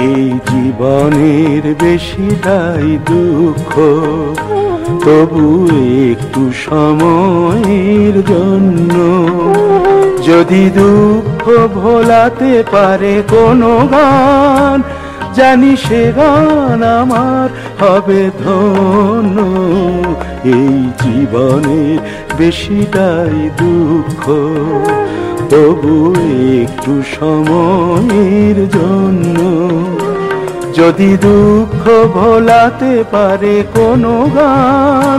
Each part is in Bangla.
এই জীবনের বেশি দায় দুঃখ, তবু একটু সময়ের জন্য। যদি দুঃখ ভোলাতে পারে কোনো গান জানি সে গান আমার হবে ধন্য এই জীবনের বেশিটাই দুঃখ। তবু একটু সময়ের জন্য। যদি দুঃখ ভোলাতে পারে কোনো গান,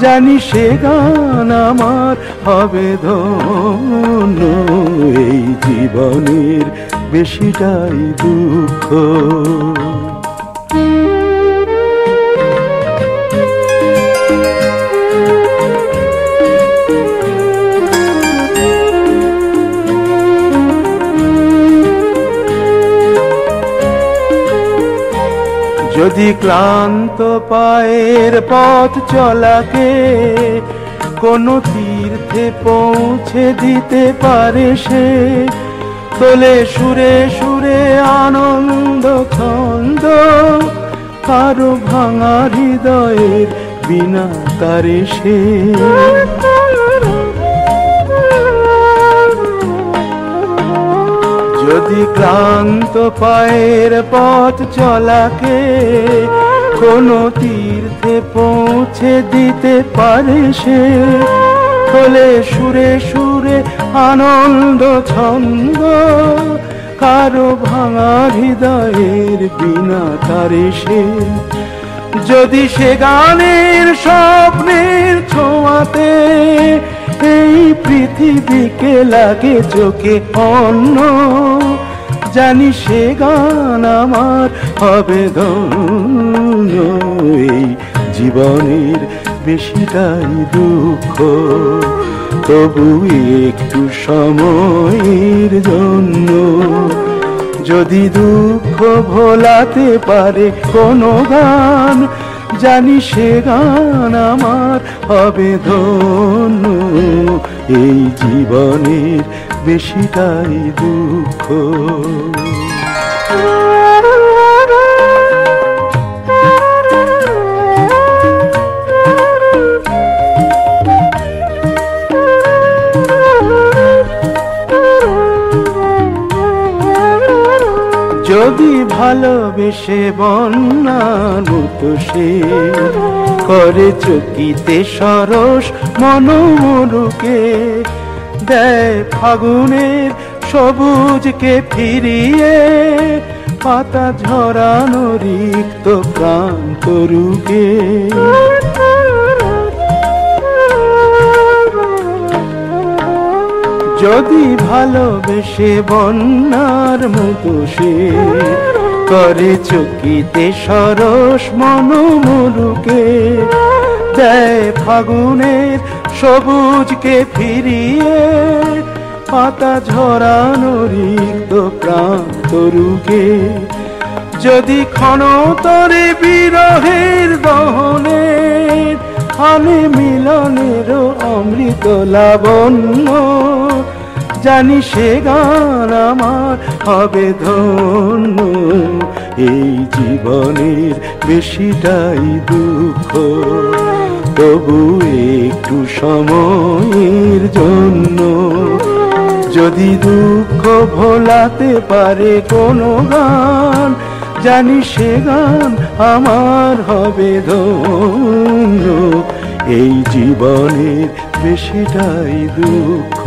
জানি সে গান আমার হবে ধন্য এই জীবনের বেশিটাই দুঃখ। যদি ক্লান্ত পায়ের পথ চলাকে কোনো তীর্থে পৌঁছে দিতে পারে সে তোলে সুরে সুরে আনন্দ, ছন্দ। কারও ভাঙা হৃদয়ের বিনা তারে সে। যদি ক্লান্ত পায়ের পথ চলাকে কোনো তীর্থে পৌঁছে দিতে পারে সে হলে সুরে সুরে আনন্দ, ছন্দ। কারও ভাঙা হৃদয়ের বিনা তারে সে। যদি সে গানের স্বপ্নের ছোঁয়াতে এই পৃথিবীকে লাগে চোখে অন্য জানি সে গান আমার হবে ধন্য। জীবনের বেশিটাই দুঃখ। তবু একটু সময়ের জন্য যদি দুঃখ ভোলাতে পারে কোনো গান, জানি সে গান আমার হবে ধন্য। এই জীবনের বেশিটাই দুঃখ। যদি ভালোবেসে বন্যার মতো সে করে চকিতে সরস মনোমরুকে দেয় ফাগুনের সবুজকে ফিরিয়ে, পাতা ঝরানো রিক্ত প্রাণ তরুকে যদি ভালোবেসে বন্যার মতো সে করে চকিতে সরস মনোমরুকে, দেয় ফাগুনের সবুজকে ফিরিয়ে পাতা ঝরানো রিক্ত প্রান্ত তরুকে যদি ক্ষণতরে বিরহের দহনের আনে মিলনের অমৃত লাবণ্য জানি সে গান আমার হবে ধন্য। এই জীবনের বেশিটাই দুঃখ। তবু একটু সময়ের জন্য। যদি দুঃখ ভোলাতে পারে কোনো গান, জানি সে গান আমার হবে ধন্য। এই জীবনের বেশিটাই দুঃখ।